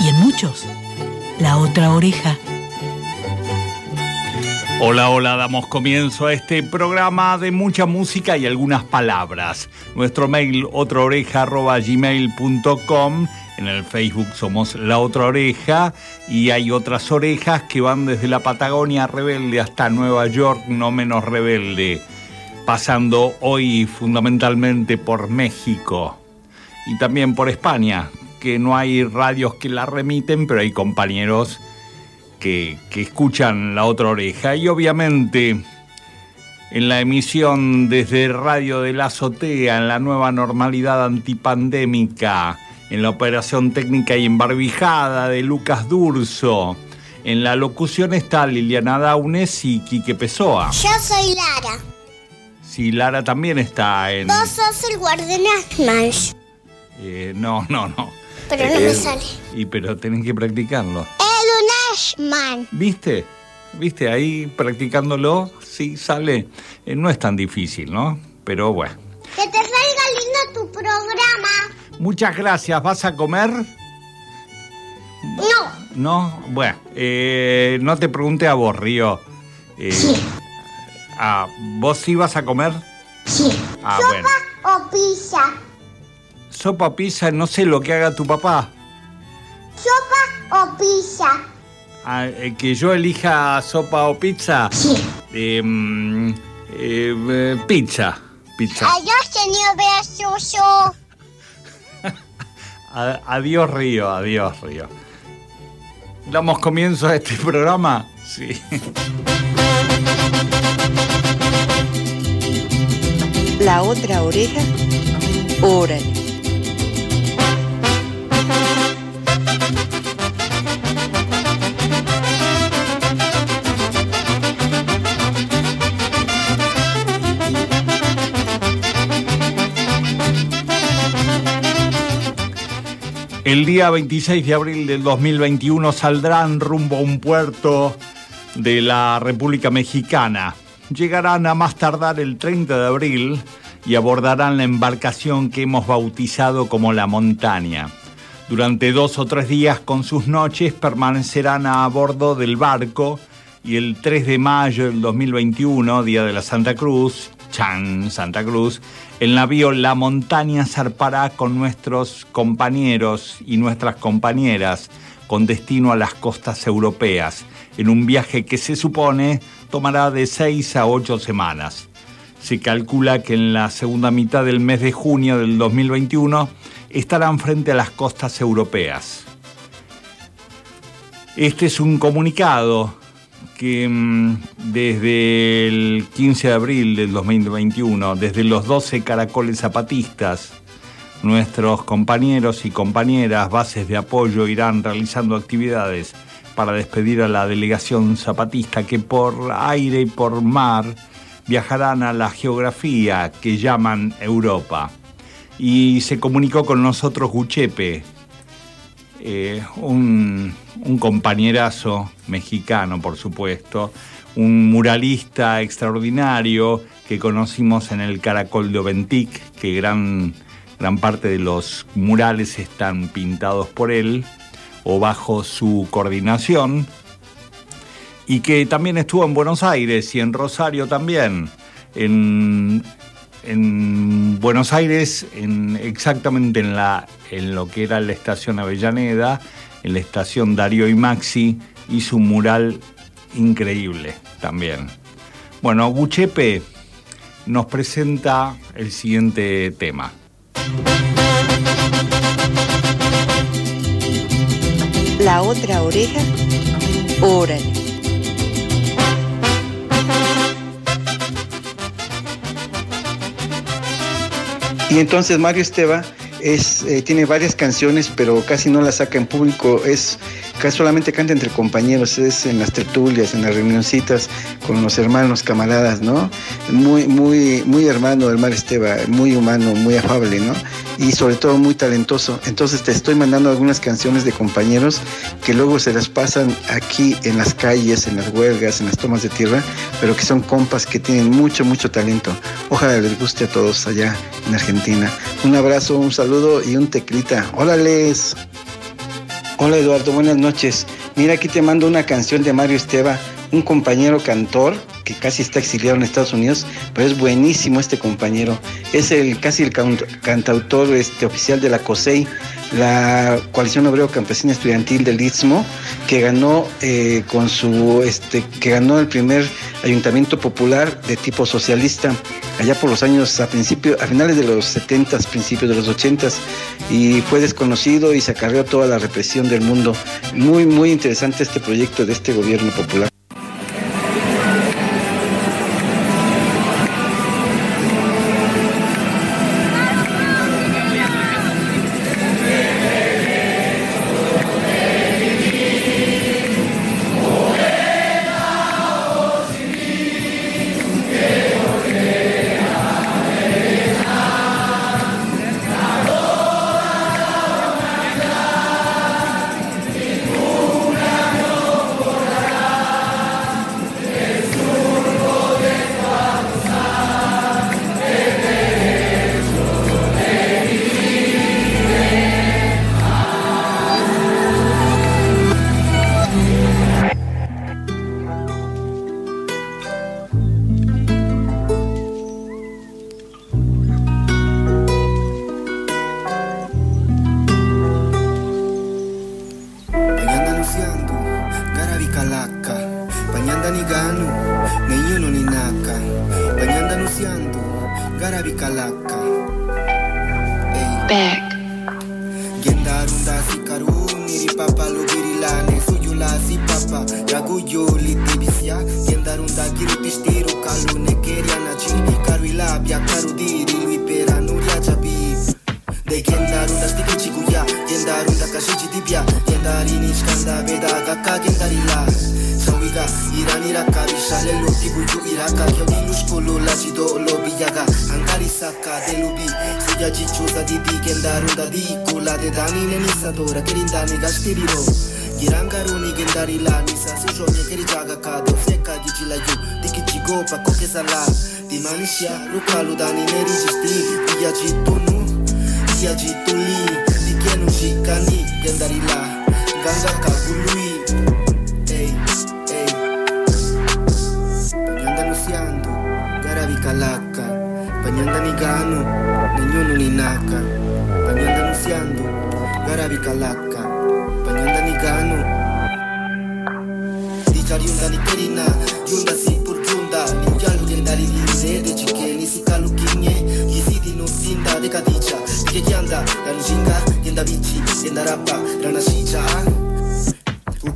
y en muchos la otra oreja. Hola, hola, damos comienzo a este programa de mucha música y algunas palabras. Nuestro mail otraoreja.gmail.com en el Facebook somos La Otra Oreja y hay otras orejas que van desde la Patagonia rebelde hasta Nueva York no menos rebelde, pasando hoy fundamentalmente por México y también por España, que no hay radios que la remiten, pero hay compañeros que, escuchan la otra oreja. Y obviamente en la emisión desde Radio de la Azotea, en la nueva normalidad antipandémica, en la operación técnica y embarbijada de Lucas Durso. En la locución está Liliana Daunes y Quique Pessoa. Yo soy Lara. Sí, Lara también está en... Vos sos el guardián eh, no, no, no. Pero no me sale. Y pero tenés que practicarlo. El Ashman. ¿Viste? ¿Viste? Ahí practicándolo, sí sale. Eh, no es tan difícil, ¿no? Pero bueno. Que te salga lindo tu programa. Muchas gracias. ¿Vas a comer? No. No, bueno, eh, no te pregunté a vos, Río. sí. Ah, ¿Vos sí vas a comer? Sí. Ah, ¿Sopa o pizza? Sopa o pizza, no sé lo que haga tu papá. ¿Sopa o pizza? Ah, eh, ¿Que yo elija sopa o pizza? Sí. Em, eh, pizza. Pizza. Adiós, señor Beasuso. adiós, Río, adiós, Río. ¿Damos comienzo a este programa? Sí. La otra oreja, órale. El día 26 de abril del 2021 saldrán rumbo a un puerto de la República Mexicana. Llegarán a más tardar el 30 de abril y abordarán la embarcación que hemos bautizado como la montaña. Durante dos o tres días con sus noches permanecerán a bordo del barco y el 3 de mayo del 2021, Día de la Santa Cruz, Chan, Santa Cruz, el navío La Montaña zarpará con nuestros compañeros y nuestras compañeras con destino a las costas europeas, en un viaje que se supone tomará de seis a ocho semanas. Se calcula que en la segunda mitad del mes de junio del 2021 estarán frente a las costas europeas. Este es un comunicado que mm, desde el 15 de abril del 2021, desde los 12 caracoles zapatistas, nuestros compañeros y compañeras bases de apoyo irán realizando actividades para despedir a la delegación zapatista que por aire y por mar viajarán a la geografía que llaman Europa. Y se comunicó con nosotros Guchepe, eh, un, compañerazo mexicano, por supuesto, un muralista extraordinario que conocimos en el Caracol de Oventic, que gran, gran parte de los murales están pintados por él o bajo su coordinación, y que también estuvo en Buenos Aires y en Rosario también, en, en Buenos Aires, en, exactamente en, lo que era la estación Avellaneda, en la estación Darío y Maxi, hizo un mural increíble también. Bueno, Buchepe nos presenta el siguiente tema. La otra oreja, órale. Y entonces Mario Esteba es, eh, tiene varias canciones, pero casi no las saca en público. Es solamente canta entre compañeros, es en las tertulias, en las reunioncitas con los hermanos, camaradas, ¿no? Muy, muy, muy hermano del Mar Esteba, muy humano, muy afable, ¿no? Y sobre todo muy talentoso. Entonces te estoy mandando algunas canciones de compañeros que luego se las pasan aquí en las calles, en las huelgas, en las tomas de tierra, pero que son compas que tienen mucho, mucho talento. Ojalá les guste a todos allá en Argentina. Un abrazo, un saludo y un teclita. ¡Órales! Hola Eduardo, buenas noches. Mira, aquí te mando una canción de Mario Esteba, un compañero cantor que casi está exiliado en Estados Unidos, pero es buenísimo este compañero. Es el casi el cantautor este, oficial de la COSEI, la Coalición Obrero Campesina Estudiantil del Istmo, que ganó eh, con su este, que ganó el primer ayuntamiento popular de tipo socialista allá por los años a principio, a finales de los 70, principios de los 80 y fue desconocido y se acarreó toda la represión del mundo. Muy, muy interesante este proyecto de este gobierno popular. la si papa Yaguyo li tibisia Tiendarun giru tistiru Kalu nekeria na chi. Karu ilabia karu diri Lui pera nuria chabi. De kiendarun da stike chiguya Tiendarun da kashuji dibia Tiendarin iskanda beda Gaka kiendari la. Zauiga iran iraka Bishale lo tibu yu iraka. Kio dinusko lo la jido lo biyaga Angari saka delubi. Zuya jichu za didi Kiendarun da diko La dedani nenizadora Kerindani gashtiriro Kiendarun da tirangaraony gendary la misasy zone keridragakady fiakagijilaju dikijigopa kokesala dimanisia lokalodany nerizisti diajitonu diajitoli dikianojikani gendary la gangakagului ei ei panyangano fiando garavikalaka panyangani gano nenyononi naka panyangano fiando garavikalaka 간단히 간우 네 자리 온다니 때리나 윤다 kerina 준다 네 결국엔 날 이기는데 대체게 네 시간을 끼니 네 시디 놓친다 내가 뒤차 이게 기한다 나는 진가 옛나 비치 옛날 아빠 일어나 시작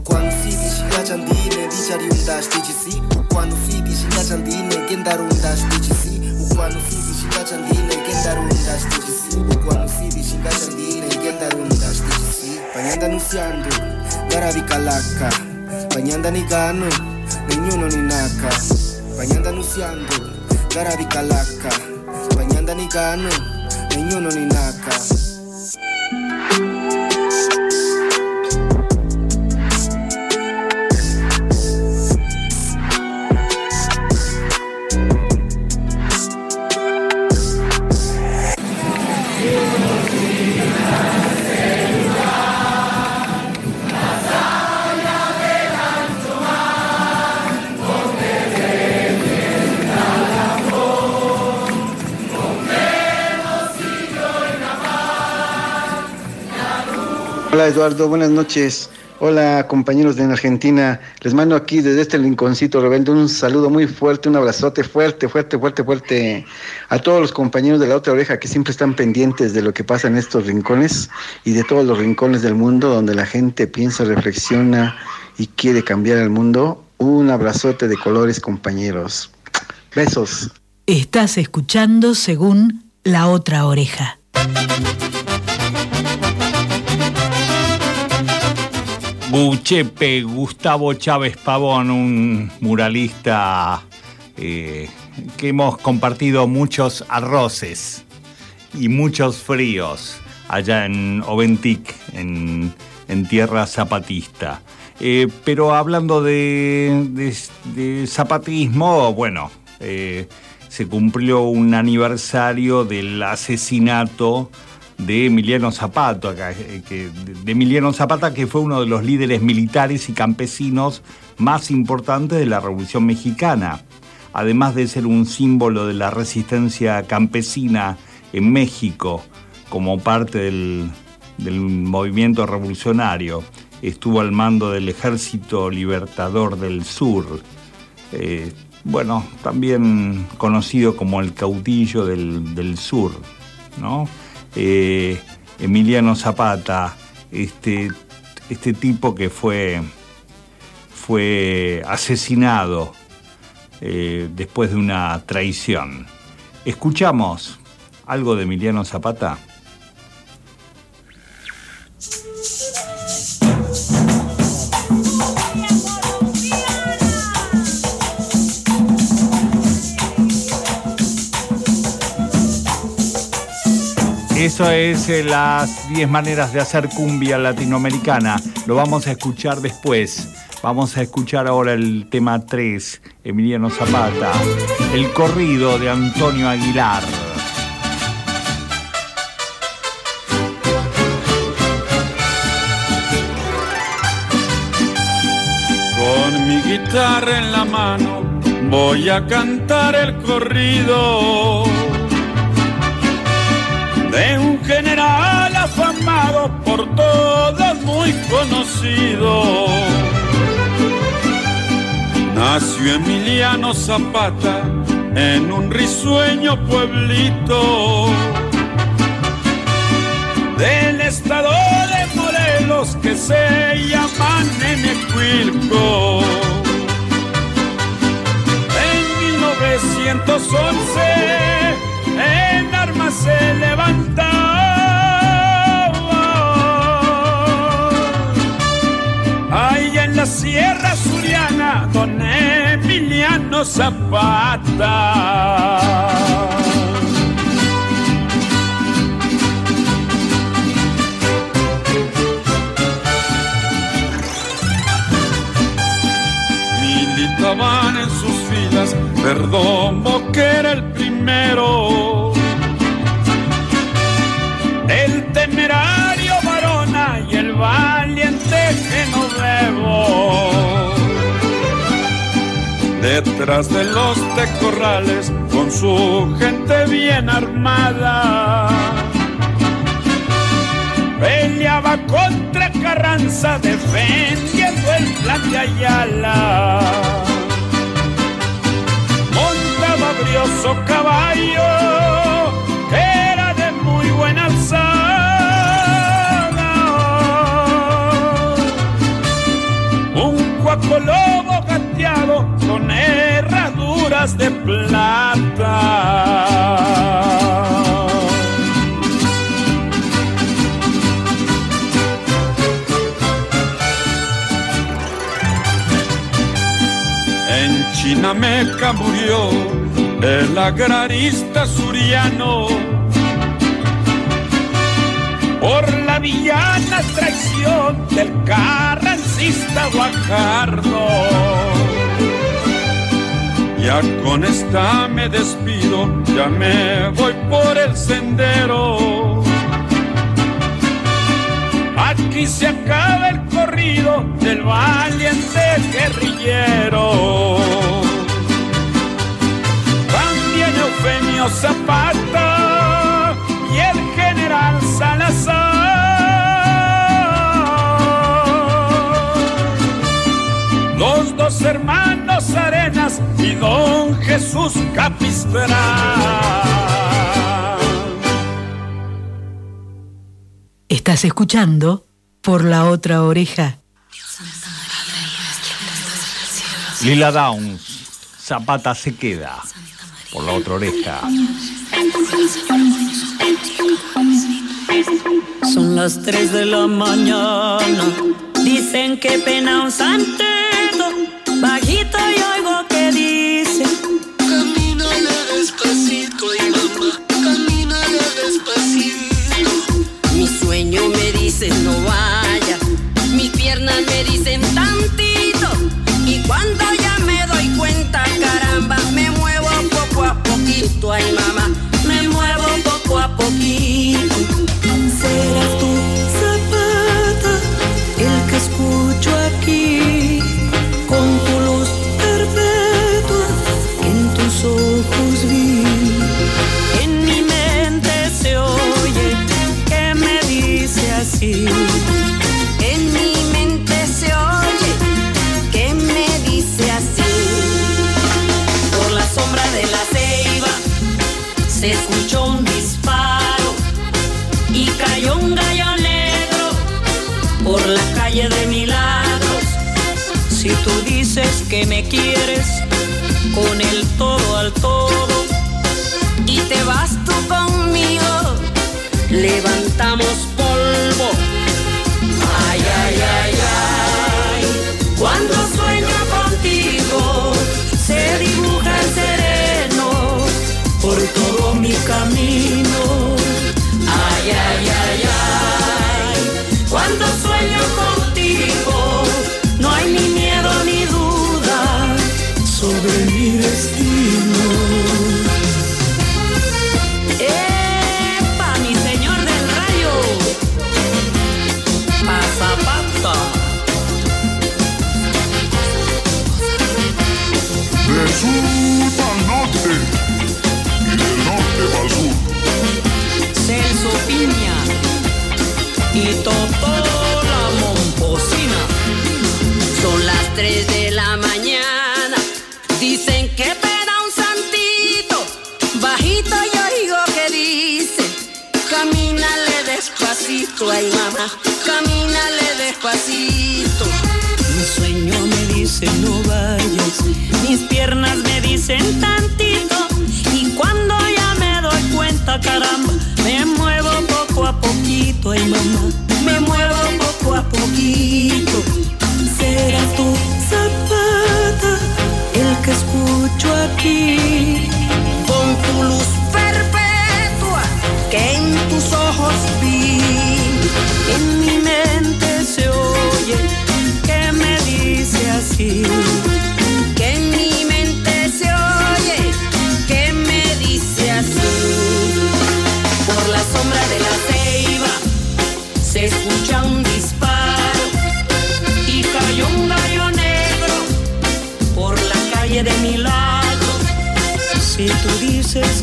quando si dici la ciandine dici arrionda dici sì quando si dici la ciandine che da ronda dici sì quando si dici la ciandine che da ronda dici sì quando si dici la ciandine che da ronda dici sì Panyanda nusiando Garabi kalaka. Panyanda ni gano Ninyuno ni naka. Panyanda nusiando Garabi kalaka. Ni gano Ninyuno ni naka. Hola Eduardo, buenas noches. Hola compañeros de Argentina. Les mando aquí desde este rinconcito rebelde un saludo muy fuerte, un abrazote fuerte, fuerte, fuerte, fuerte a todos los compañeros de la otra oreja que siempre están pendientes de lo que pasa en estos rincones y de todos los rincones del mundo donde la gente piensa, reflexiona y quiere cambiar el mundo. Un abrazote de colores compañeros. Besos. Estás escuchando según la otra oreja. Guchepe, Gustavo Chávez Pavón, un muralista eh, que hemos compartido muchos arroces y muchos fríos allá en Oventic, en, tierra zapatista. Eh, pero hablando de, zapatismo, bueno, eh, se cumplió un aniversario del asesinato de Emiliano Zapata, que, de Emiliano Zapata, que fue uno de los líderes militares y campesinos más importantes de la Revolución Mexicana, además de ser un símbolo de la resistencia campesina en México como parte del, movimiento revolucionario. Estuvo al mando del Ejército Libertador del Sur. Eh, bueno, también conocido como el caudillo del, sur, ¿no? Eh, Emiliano Zapata, este, este tipo que fue, fue asesinado eh, después de una traición. Escuchamos algo de Emiliano Zapata. Eso es eh, las 10 maneras de hacer cumbia latinoamericana. Lo vamos a escuchar después. Vamos a escuchar ahora el tema 3, Emiliano Zapata, el corrido de Antonio Aguilar. Con mi guitarra en la mano voy a cantar el corrido de un general afamado por todos muy conocido. Nació Emiliano Zapata en un risueño pueblito del estado de Morelos que se llama Nenecuilco. En 1911 en armas se levanta. Ahí en la Sierra Suriana, don Emiliano Zapata. militaban en sus Perdomo que era el primero. El temerario varona y el valiente Genovebo. Detrás de los tecorrales con su gente bien armada. Peleaba contra Carranza defendiendo el plan de Ayala brioso caballo que era de muy buena alzada. Un cuaco lobo gateado con herraduras de plata. En Chinameca murió el agrarista suriano por la villana traición del carrancista Guajardo. Ya con esta me despido, ya me voy por el sendero. Aquí se acaba el corrido del valiente guerrillero. Eufemio Zapata y el general Salazar. Los dos hermanos Arenas y don Jesús Capistrán. Estás escuchando por la otra oreja. Lila Downs, Zapata se queda por la otra oreja. Son las 3 de la mañana, dicen que pena un santeto, bajito y oigo que dice, camínale despacito y caramba, me muevo poco a poquito, ay mamá.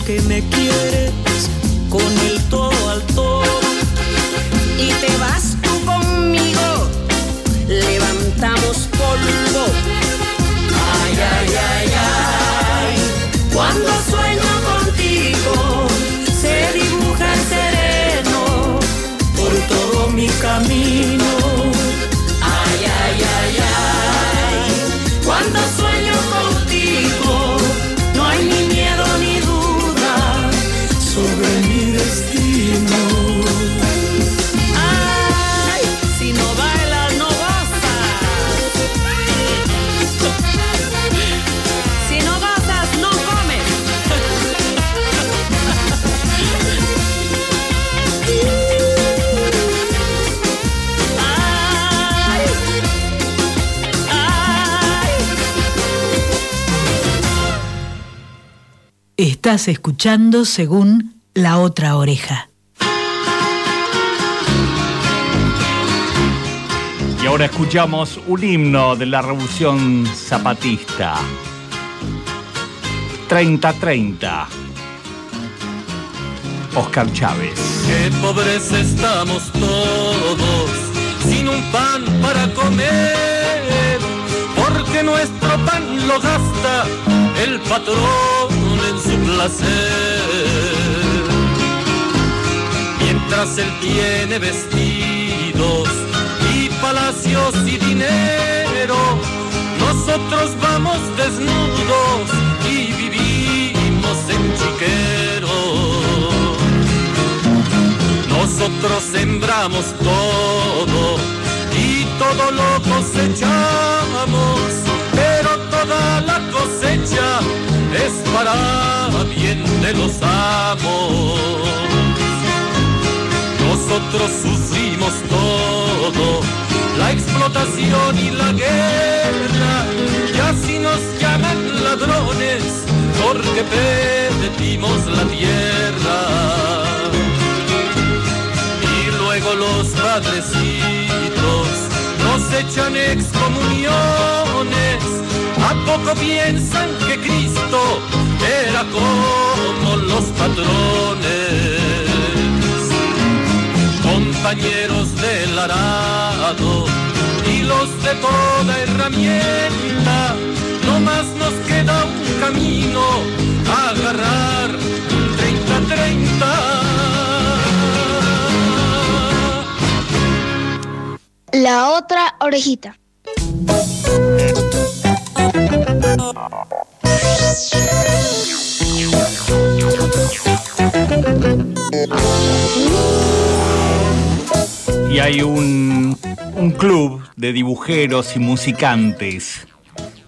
que me quieres. Estás escuchando según La Otra Oreja. Y ahora escuchamos un himno de la Revolución Zapatista. 30-30. Oscar Chávez. Qué pobres estamos todos, sin un pan para comer, porque nuestro pan lo gasta el patrón Mientras él tiene vestidos y palacios y dinero, nosotros vamos desnudos y vivimos en chiquero. Nosotros sembramos todo y todo lo cosechamos, pero toda la cosecha es para bien de los amos. Nosotros sufrimos todo, la explotación y la guerra, y así nos llaman ladrones, porque pedimos la tierra. Y luego los padrecitos nos echan excomuniones, a poco piensan que Cristo era como los patrones compañeros del arado y los de toda herramienta. No más nos queda un camino, agarrar un 30-30. La otra orejita. Y hay un, un club de dibujeros y musicantes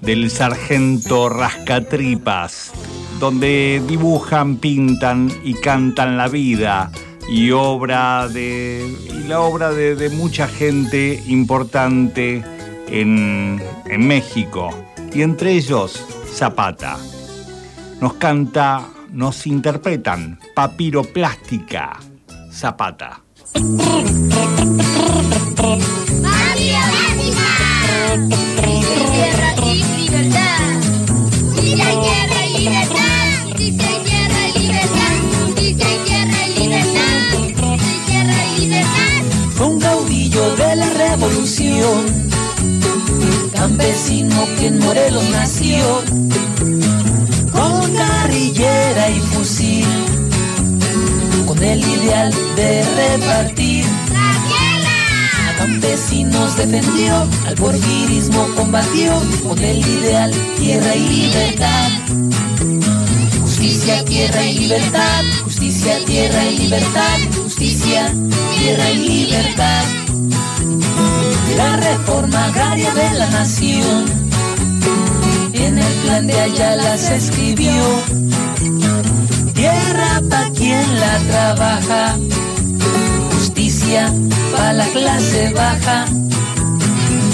del sargento Rascatripas, donde dibujan, pintan y cantan la vida y obra de y la obra de, de mucha gente importante en, en México y entre ellos Zapata. Nos canta, nos interpretan Papiroplástica Zapata. Tierra y libertad. Dice tierra y libertad. Dice tierra y libertad. Dice tierra y libertad. Dice tierra y libertad. Fue un caudillo de la revolución, campesino que en Morelos nació, con carrillera y fusil, con el ideal de repartir. A campesinos defendió, al porfirismo combatió, con el ideal tierra y libertad. Justicia, tierra y libertad, justicia, tierra y libertad, justicia, tierra y libertad. La reforma agraria de la nación, en el plan de Ayala se escribió. Tierra pa' quien la trabaja, justicia pa' la clase baja.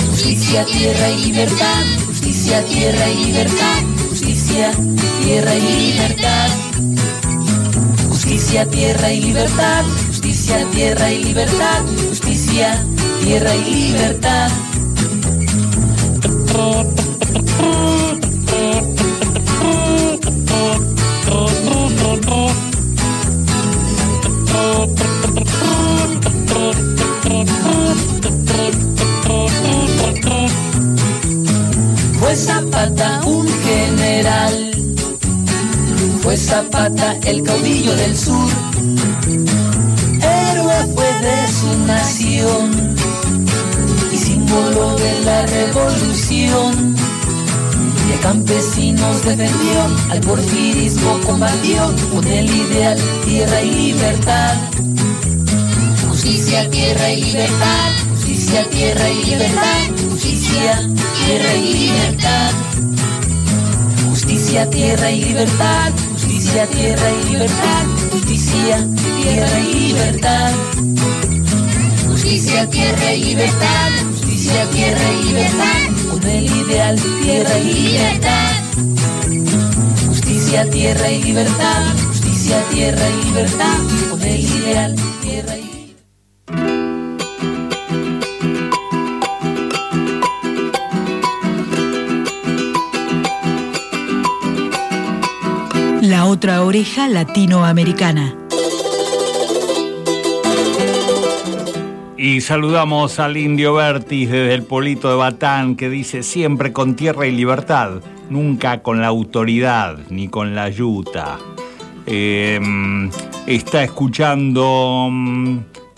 Justicia, tierra y libertad, justicia, tierra y libertad, justicia, tierra y libertad. Justicia, tierra y libertad, justicia, tierra y libertad, justicia, tierra y libertad. Fue Zapata un general, fue Zapata el caudillo del sur, de su nación y símbolo de la revolución. De campesinos defendió, al porfirismo combatió con el ideal tierra y libertad. Justicia, tierra y libertad, justicia, tierra y libertad, justicia, tierra y libertad. Justicia, tierra y libertad, justicia, tierra y libertad, justicia, tierra y libertad. Justicia, tierra y libertad, justicia, tierra y libertad, con el ideal tierra y libertad. Justicia, tierra y libertad, justicia, tierra y libertad, con el ideal tierra y libertad. Otra oreja latinoamericana. Y saludamos al indio Vertis desde el Polito de Batán que dice siempre con tierra y libertad, nunca con la autoridad ni con la yuta. Eh, está escuchando.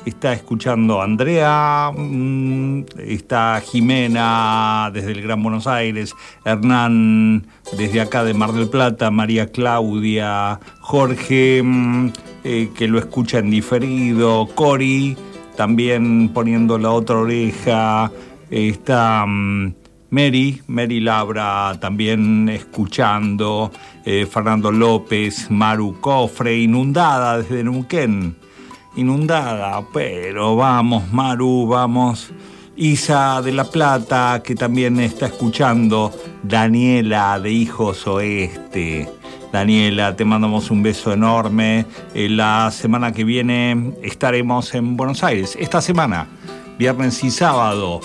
Está escuchando Andrea, mm, está Jimena desde el Gran Buenos Aires, Hernán desde acá de Mar del Plata, María Claudia, Jorge mm, eh, que lo escucha en diferido, Cori también poniendo la otra oreja, Está mm, Mary, Mary Labra también escuchando, eh, Fernando López, Maru Cofre, inundada desde Neuquén, inundada, pero vamos Maru, vamos. Isa de la Plata, que también está escuchando, Daniela de Hijos Oeste. Daniela, te mandamos un beso enorme. Eh, la semana que viene estaremos en Buenos Aires. Esta semana, viernes y sábado,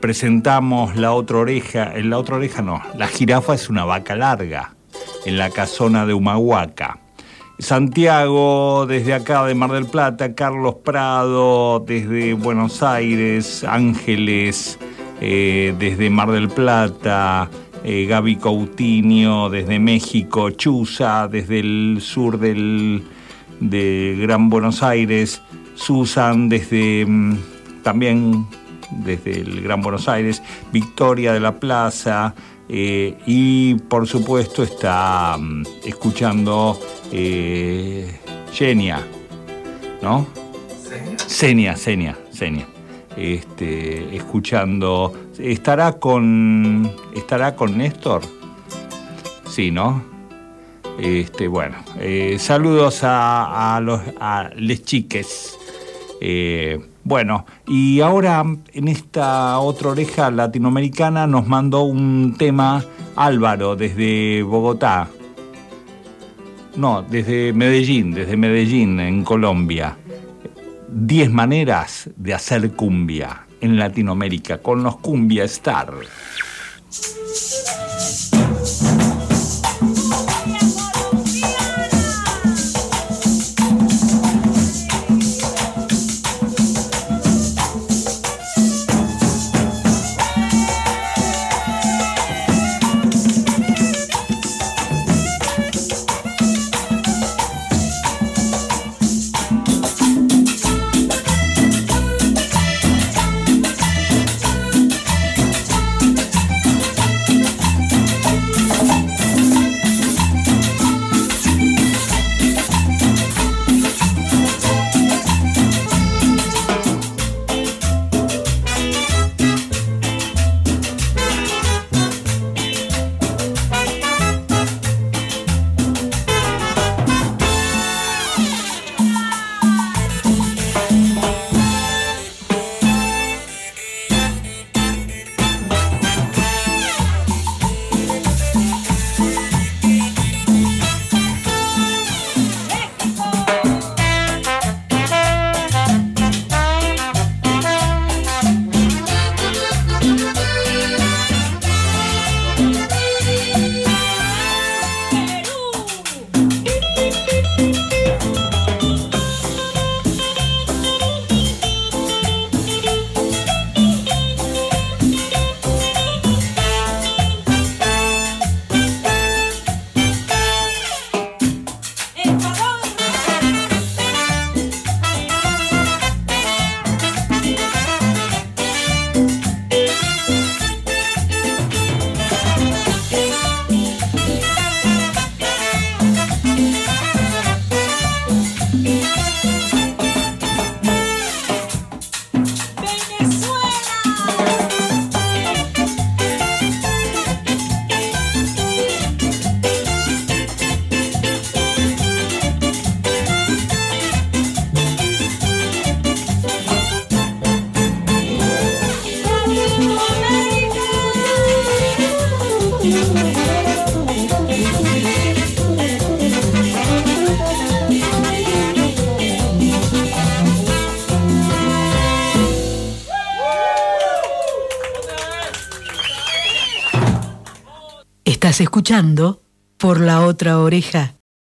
presentamos La Otra Oreja. En La Otra Oreja no, La Jirafa es una vaca larga, en la casona de Humahuaca. Santiago, desde acá de Mar del Plata, Carlos Prado, desde Buenos Aires, Ángeles, eh, desde Mar del Plata, eh, Gaby Coutinho, desde México, Chuza, desde el sur del, de Gran Buenos Aires, Susan, desde mm, también desde el Gran Buenos Aires, Victoria de la Plaza, eh, y por supuesto está mm, escuchando eh, Genia, ¿no? Senia, Senia, Senia. Este, escuchando. ¿Estará con. ¿Estará con Néstor? Sí, ¿no? Este, bueno. eh, saludos a, a los a les chiques. Eh, bueno, y ahora en esta otra oreja latinoamericana nos mandó un tema Álvaro desde Bogotá. No, desde Medellín, desde Medellín, en Colombia. Diez maneras de hacer cumbia en Latinoamérica con los Cumbia Star. Por la otra oreja.